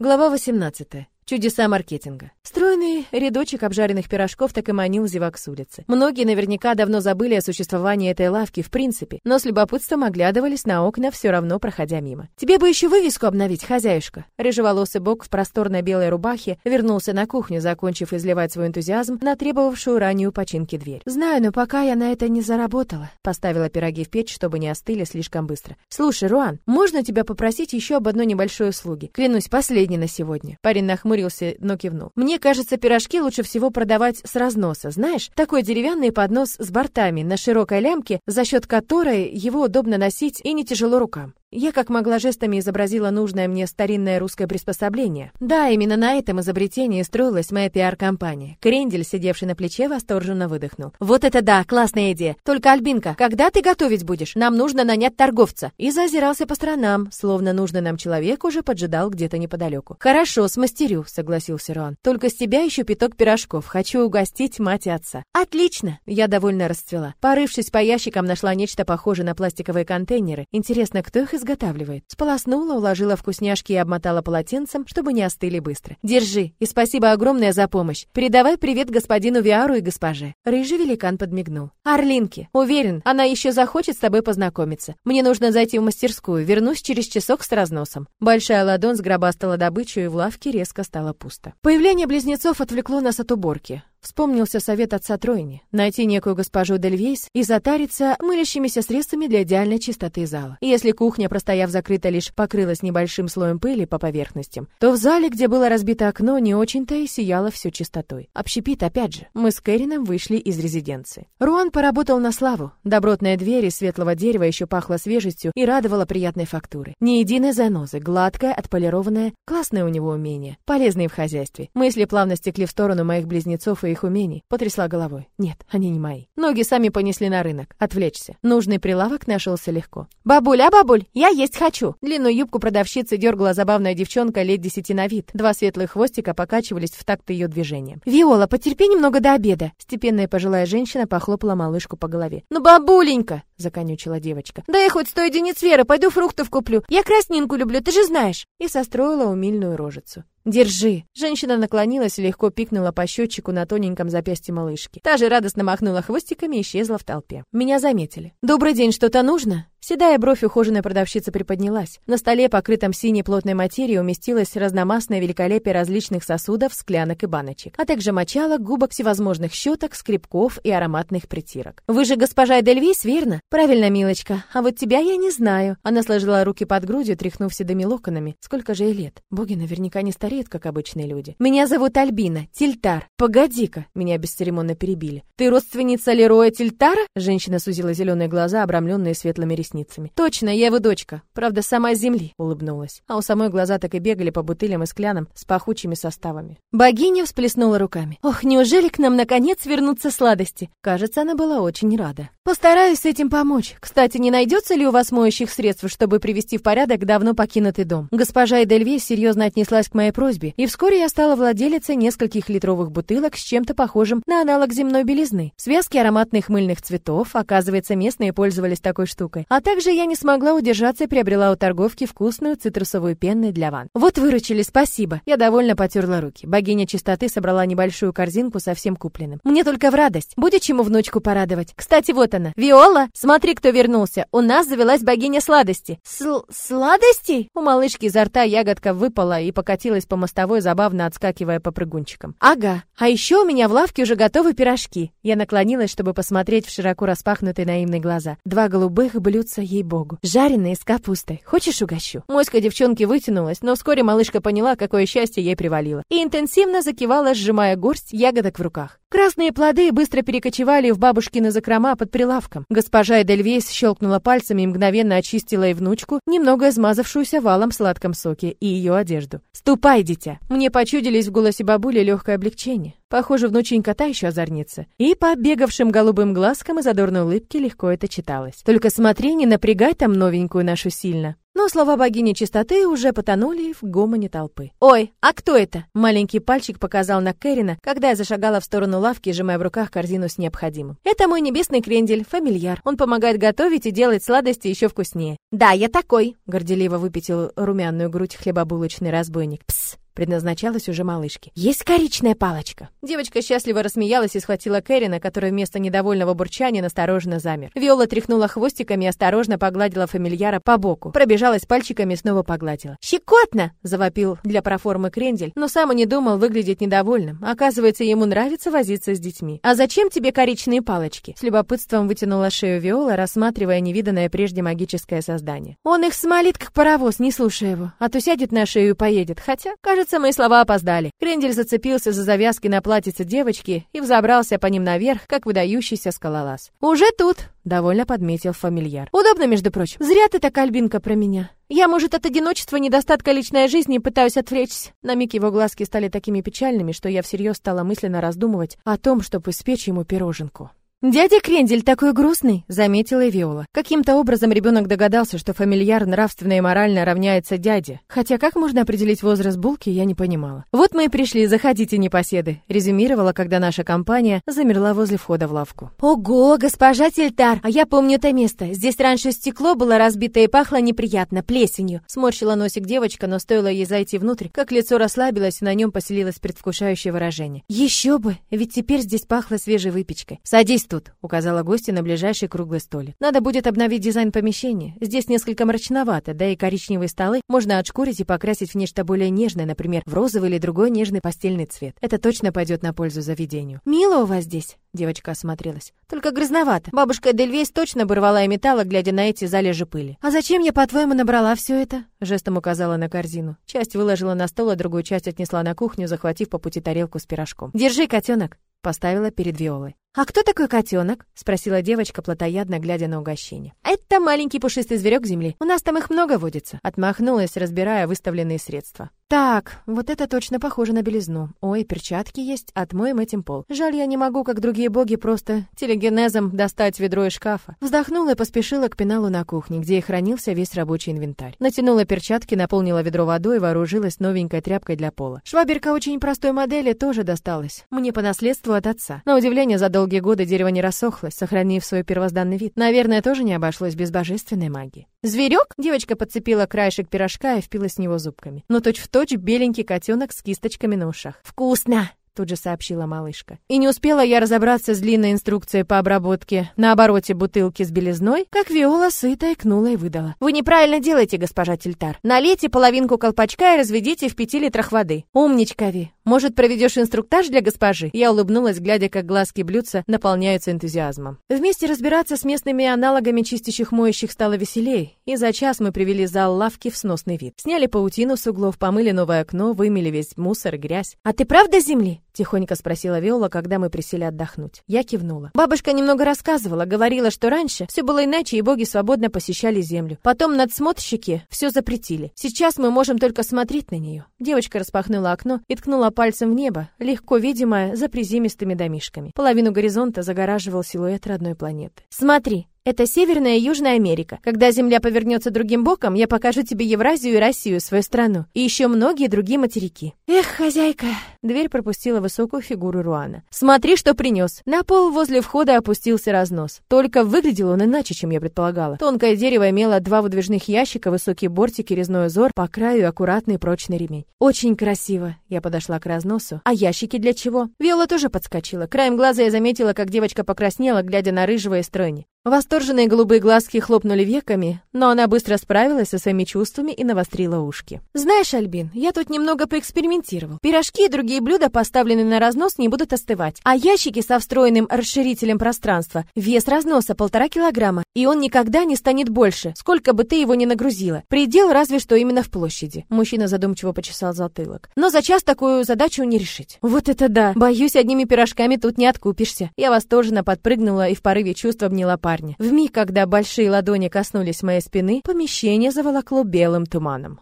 Глава 18. Чудеса маркетинга. Стройный рядочек обжаренных пирожков так и манил зевак с улицы. Многие наверняка давно забыли о существовании этой лавки в принципе, но с любопытством оглядывались на окна, все равно проходя мимо. «Тебе бы еще вывеску обновить, хозяюшка!» Рыжеволосый бок в просторной белой рубахе вернулся на кухню, закончив изливать свой энтузиазм на требовавшую раннюю починки дверь. «Знаю, но пока я на это не заработала». Поставила пироги в печь, чтобы не остыли слишком быстро. «Слушай, Руан, можно тебя попросить еще об одной небольшой услуге? Клянусь, последней на сегодня». Парень нахмурился нахмурился, но кивнул. Мне кажется, пирожки лучше всего продавать с разноса, знаешь? Такой деревянный поднос с бортами на широкой лямке, за счет которой его удобно носить и не тяжело рукам. Я как могла жестами изобразила нужное мне старинное русское приспособление. Да, именно на этом изобретении строилась моя пиар-компания. Крендель, сидевший на плече, восторженно выдохнул. «Вот это да, классная идея! Только, Альбинка, когда ты готовить будешь? Нам нужно нанять торговца!» И зазирался по сторонам, словно нужный нам человек уже поджидал где-то неподалеку. «Хорошо, смастерю», — согласился Рон. «Только с тебя еще пяток пирожков. Хочу угостить мать и отца». «Отлично!» — я довольно расцвела. Порывшись по ящикам, нашла нечто похожее на пластиковые контейнеры. Интересно, кто их изготавливает. Сполоснула, уложила вкусняшки и обмотала полотенцем, чтобы не остыли быстро. Держи, и спасибо огромное за помощь. Передавай привет господину Виару и госпоже. Рыжий великан подмигнул. Орлинки, уверен, она еще захочет с тобой познакомиться. Мне нужно зайти в мастерскую, вернусь через часок с разносом. Большая ладонь сгробастала добычу, и в лавке резко стало пусто. Появление близнецов отвлекло нас от уборки. Вспомнился совет отца Тройни — найти некую госпожу Дельвейс и затариться мылящимися средствами для идеальной чистоты зала. И если кухня, простояв закрыта, лишь покрылась небольшим слоем пыли по поверхностям, то в зале, где было разбито окно, не очень-то и сияло все чистотой. Общепит опять же. Мы с Кэрином вышли из резиденции. Руан поработал на славу. Добротная дверь из светлого дерева еще пахла свежестью и радовала приятной фактурой. Ни единой занозы, гладкая, отполированная, классное у него умение, полезные в хозяйстве. Мысли плавно стекли в сторону моих близнецов и умений, потрясла головой. Нет, они не мои. Ноги сами понесли на рынок. Отвлечься. Нужный прилавок нашелся легко. «Бабуль, а бабуль, я есть хочу!» Длинную юбку продавщицы дергала забавная девчонка лет десяти на вид. Два светлых хвостика покачивались в такт ее движением. «Виола, потерпи немного до обеда!» Степенная пожилая женщина похлопала малышку по голове. «Ну, бабуленька!» — законючила девочка. «Да я хоть сто единиц веры, пойду фруктов куплю. Я краснинку люблю, ты же знаешь!» И состроила умильную рожицу. «Держи!» Женщина наклонилась и легко пикнула по счетчику на тоненьком запястье малышки. Та же радостно махнула хвостиками и исчезла в толпе. Меня заметили. «Добрый день, что-то нужно?» Седая бровь ухоженной продавщицы приподнялась. На столе, покрытом синей плотной материей, уместилось разномастное великолепие различных сосудов, склянок и баночек, а также мочалок, губок всевозможных щеток, скребков и ароматных притирок. «Вы же госпожа Эдельвейс, верно?» «Правильно, милочка. А вот тебя я не знаю». Она сложила руки под грудью, тряхнув седыми локонами. Сколько же ей лет? Боги наверняка не стареют, как обычные люди. «Меня зовут Альбина. Тильтар. Погоди-ка!» Меня бесцеремонно перебили. «Ты родственница Лероя Тильтара?» Женщина сузила зеленые глаза, обрамленные светлыми ресницами ресницами. «Точно, я его дочка. Правда, сама с земли», — улыбнулась. А у самой глаза так и бегали по бутылям и склянам с пахучими составами. Богиня всплеснула руками. «Ох, неужели к нам наконец вернутся сладости?» Кажется, она была очень рада. «Постараюсь с этим помочь. Кстати, не найдется ли у вас моющих средств, чтобы привести в порядок давно покинутый дом?» Госпожа Эдельвейс серьезно отнеслась к моей просьбе, и вскоре я стала владелицей нескольких литровых бутылок с чем-то похожим на аналог земной белизны. Связки ароматных мыльных цветов, оказывается, местные пользовались такой штукой. А также я не смогла удержаться и приобрела у торговки вкусную цитрусовую пену для ванн. Вот выручили, спасибо. Я довольно потерла руки. Богиня чистоты собрала небольшую корзинку со всем купленным. Мне только в радость. Будет чему внучку порадовать. Кстати, вот она. Виола, смотри, кто вернулся. У нас завелась богиня сладости. Сл сладостей? У малышки изо рта ягодка выпала и покатилась по мостовой, забавно отскакивая по прыгунчикам. Ага. А еще у меня в лавке уже готовы пирожки. Я наклонилась, чтобы посмотреть в широко распахнутые наивные глаза. Два голубых блюдца нравятся, ей-богу. Жареные с капустой. Хочешь угощу?» Моська девчонки вытянулась, но вскоре малышка поняла, какое счастье ей привалило. И интенсивно закивала, сжимая горсть ягодок в руках. Красные плоды быстро перекочевали в бабушкины закрома под прилавком. Госпожа Эдельвейс щелкнула пальцами и мгновенно очистила и внучку, немного измазавшуюся валом в сладком соке, и ее одежду. «Ступай, дитя!» Мне почудились в голосе бабули легкое облегчение. Похоже, внученька та еще озорница. И по бегавшим голубым глазкам и задорной улыбке легко это читалось. «Только смотри, не напрягай там новенькую нашу сильно». Но слова богини чистоты уже потонули в гомоне толпы. «Ой, а кто это?» Маленький пальчик показал на Кэрина, когда я зашагала в сторону лавки, сжимая в руках корзину с необходимым. «Это мой небесный крендель, фамильяр. Он помогает готовить и делать сладости еще вкуснее». «Да, я такой», — горделиво выпятил румяную грудь хлебобулочный разбойник. «Пс, предназначалась уже малышке. «Есть коричная палочка!» Девочка счастливо рассмеялась и схватила Кэрина, который вместо недовольного бурчания настороженно замер. Виола тряхнула хвостиками и осторожно погладила фамильяра по боку. Пробежалась пальчиками и снова погладила. «Щекотно!» — завопил для проформы крендель, но сам и не думал выглядеть недовольным. Оказывается, ему нравится возиться с детьми. «А зачем тебе коричные палочки?» С любопытством вытянула шею Виола, рассматривая невиданное прежде магическое создание. «Он их смолит, как паровоз, не слушая его, а то сядет на шею и поедет. Хотя, кажется, Кажется, мои слова опоздали. Крендель зацепился за завязки на платьице девочки и взобрался по ним наверх, как выдающийся скалолаз. «Уже тут!» — довольно подметил фамильяр. «Удобно, между прочим. Зря ты так, Альбинка, про меня. Я, может, от одиночества, недостатка личной жизни пытаюсь отвлечься». На миг его глазки стали такими печальными, что я всерьез стала мысленно раздумывать о том, чтобы испечь ему пироженку. «Дядя Крендель такой грустный», — заметила Виола. Каким-то образом ребенок догадался, что фамильяр нравственно и морально равняется дяде. Хотя как можно определить возраст булки, я не понимала. «Вот мы и пришли, заходите, непоседы», — резюмировала, когда наша компания замерла возле входа в лавку. «Ого, госпожа Тельтар, а я помню это место. Здесь раньше стекло было разбито и пахло неприятно, плесенью». Сморщила носик девочка, но стоило ей зайти внутрь, как лицо расслабилось, и на нем поселилось предвкушающее выражение. «Еще бы, ведь теперь здесь пахло свежей выпечкой. Садись тут», — указала гостья на ближайший круглый столик. «Надо будет обновить дизайн помещения. Здесь несколько мрачновато, да и коричневые столы можно отшкурить и покрасить в нечто более нежное, например, в розовый или другой нежный постельный цвет. Это точно пойдет на пользу заведению». «Мило у вас здесь», — девочка осмотрелась. «Только грязновато. Бабушка Эдельвейс точно бы рвала и металла, глядя на эти залежи пыли». «А зачем я, по-твоему, набрала все это?» — жестом указала на корзину. Часть выложила на стол, а другую часть отнесла на кухню, захватив по пути тарелку с пирожком. «Держи, котенок!» — поставила перед Виолой. «А кто такой котенок?» — спросила девочка, плотоядно глядя на угощение. «Это маленький пушистый зверек земли. У нас там их много водится», — отмахнулась, разбирая выставленные средства. «Так, вот это точно похоже на белизну. Ой, перчатки есть, отмоем этим пол. Жаль, я не могу, как другие боги, просто телегенезом достать ведро из шкафа». Вздохнула и поспешила к пеналу на кухне, где и хранился весь рабочий инвентарь. Натянула перчатки, наполнила ведро водой и вооружилась новенькой тряпкой для пола. Шваберка очень простой модели тоже досталась. Мне по наследству от отца. На удивление, за долгие годы дерево не рассохлось, сохранив свой первозданный вид. Наверное, тоже не обошлось без божественной магии. «Зверек?» Девочка подцепила краешек пирожка и впилась в него зубками. Но точь-в-точь беленький котенок с кисточками на ушах. «Вкусно!» тут же сообщила малышка. И не успела я разобраться с длинной инструкцией по обработке на обороте бутылки с белизной, как Виола сыто икнула и выдала. «Вы неправильно делаете, госпожа Тильтар. Налейте половинку колпачка и разведите в пяти литрах воды. Умничка, Ви. Может, проведешь инструктаж для госпожи?» Я улыбнулась, глядя, как глазки блюдца наполняются энтузиазмом. Вместе разбираться с местными аналогами чистящих моющих стало веселей, и за час мы привели зал лавки в сносный вид. Сняли паутину с углов, помыли новое окно, вымели весь мусор грязь. «А ты правда земли?» Тихонько спросила Виола, когда мы присели отдохнуть. Я кивнула. Бабушка немного рассказывала, говорила, что раньше все было иначе, и боги свободно посещали землю. Потом надсмотрщики все запретили. Сейчас мы можем только смотреть на нее. Девочка распахнула окно и ткнула пальцем в небо, легко видимое за приземистыми домишками. Половину горизонта загораживал силуэт родной планеты. «Смотри, это Северная и Южная Америка. Когда Земля повернется другим боком, я покажу тебе Евразию и Россию, свою страну, и еще многие другие материки. Эх, хозяйка. Дверь пропустила высокую фигуру Руана. Смотри, что принес. На пол возле входа опустился разнос. Только выглядел он иначе, чем я предполагала. Тонкое дерево имело два выдвижных ящика, высокие бортики, резной узор, по краю аккуратный прочный ремень. Очень красиво. Я подошла к разносу. А ящики для чего? Виола тоже подскочила. Краем глаза я заметила, как девочка покраснела, глядя на рыжего и стройни. Восторженные голубые глазки хлопнули веками, но она быстро справилась со своими чувствами и навострила ушки. «Знаешь, Альбин, я тут немного поэкспериментировал. Пирожки и другие блюда, поставленные на разнос, не будут остывать. А ящики со встроенным расширителем пространства, вес разноса полтора килограмма, и он никогда не станет больше, сколько бы ты его ни нагрузила. Предел разве что именно в площади». Мужчина задумчиво почесал затылок. «Но за час такую задачу не решить». «Вот это да! Боюсь, одними пирожками тут не откупишься». Я восторженно подпрыгнула и в порыве чувств обняла парня парня. В миг, когда большие ладони коснулись моей спины, помещение заволокло белым туманом.